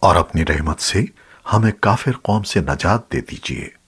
اور اپنی رحمت سے ہمیں کافر قوم سے نجات دے دیجیے۔